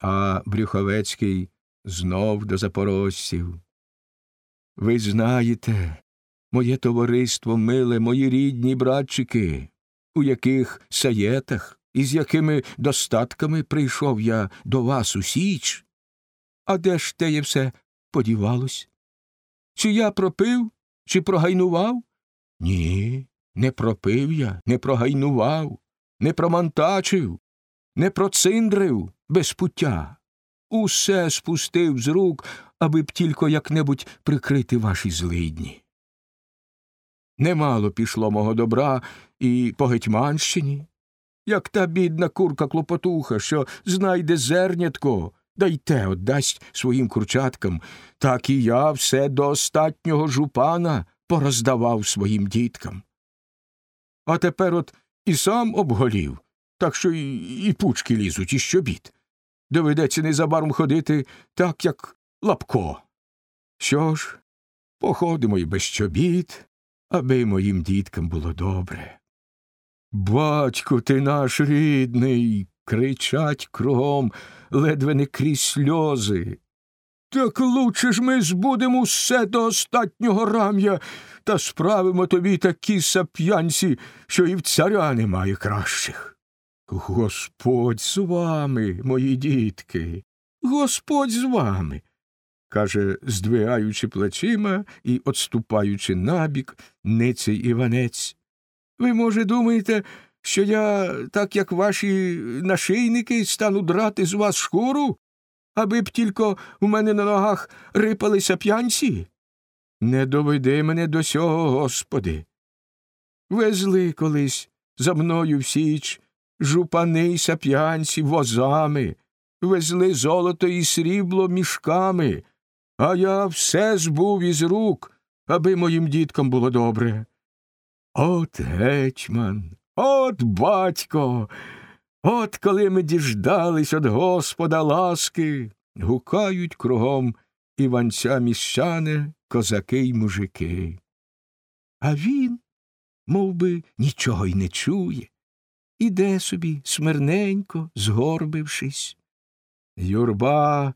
А Брюховецький знов до запорожців. Ви знаєте, моє товариство миле, мої рідні братчики, у яких саєтах і з якими достатками прийшов я до вас у Січ. А де ж теє все подівалось? Чи я пропив, чи прогайнував? Ні, не пропив я, не прогайнував, не промантачив, не проциндрив без пуття. Усе спустив з рук, аби б тільки як-небудь прикрити ваші злидні. Немало пішло мого добра і по Гетьманщині, як та бідна курка клопотуха, що знайде зернятко, да й те отдасть своїм курчаткам, так і я все до остатнього жупана пороздавав своїм діткам. А тепер от і сам обголів, так що і, і пучки лізуть, і щобіт. Доведеться незабаром ходити так, як лапко. Що ж, походимо й без щобіт, аби моїм діткам було добре. Батько ти наш рідний, кричать кругом, ледве не крізь сльози. Так лучше ж ми збудемо все до остатнього рам'я та справимо тобі такі сап'янці, що і в царя немає кращих. Господь з вами, мої дітки, Господь з вами, каже, здвигаючи плечима і отступаючи набік, ницей Іванець. Ви, може, думаєте, що я, так як ваші нашийники, стану драти з вас шкуру, аби б тільки у мене на ногах рипалися п'янці? Не доведи мене до сього, Господи. Везли колись за мною в січ жупани й сап'янці возами, везли золото і срібло мішками, а я все збув із рук, аби моїм діткам було добре. От гетьман, от батько, от коли ми діждались від Господа ласки, гукають кругом іванця міщани, козаки й мужики. А він, мов би, нічого й не чує, іде собі смирненько, згорбившись. Юрба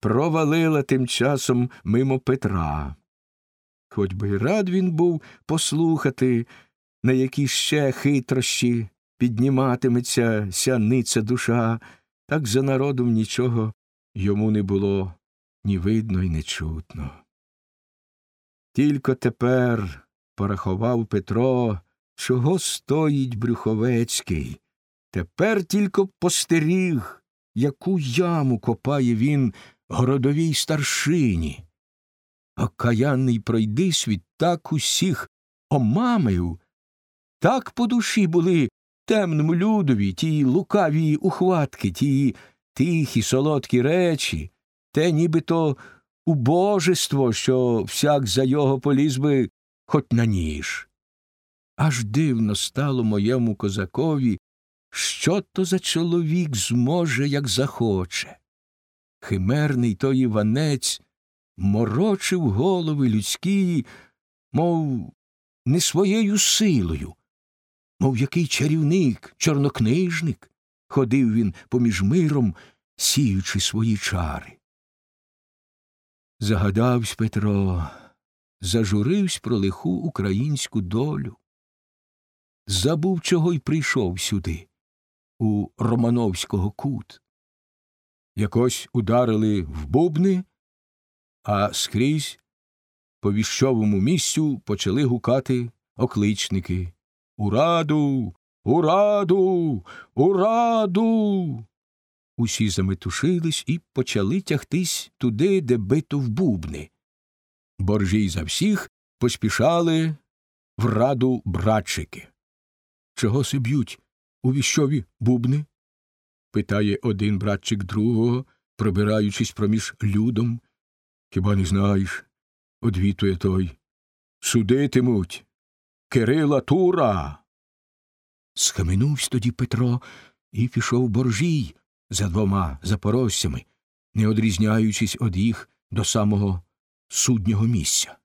провалила тим часом мимо Петра. Хоч би й рад він був послухати, на які ще хитрощі підніматиметься сяниця душа, так за народом нічого йому не було ні видно, й не чутно. Тільки тепер порахував Петро, чого стоїть Брюховецький. Тепер тільки постеріг, яку яму копає він городовій старшині. Окаянний пройдисвіт так усіх омамив, так по душі були темному людові ті лукаві ухватки, ті тихі солодкі речі, те нібито убожество, що всяк за його поліз би хоч на ніж. Аж дивно стало моєму козакові, що то за чоловік зможе, як захоче. Химерний той Іванець морочив голови людські, мов не своєю силою, мов який чарівник, чорнокнижник, ходив він поміж миром, сіючи свої чари. Загадавсь Петро, зажуривсь про лиху українську долю. Забув, чого й прийшов сюди, у Романовського кут. Якось ударили в бубни, а скрізь по віщовому місцю почали гукати окличники Ураду, ураду, ураду. Усі заметушились і почали тягтись туди, де бито в бубни. Боржій за всіх поспішали в раду братчики. Чого се б'ють у віщові бубни? питає один братчик другого, пробираючись проміж людом. Хіба не знаєш? одвітує той. Судитимуть. Кирила Тура. Схаменувсь тоді Петро і пішов боржій за двома запорожцями, не одрізняючись од їх до самого суднього місця.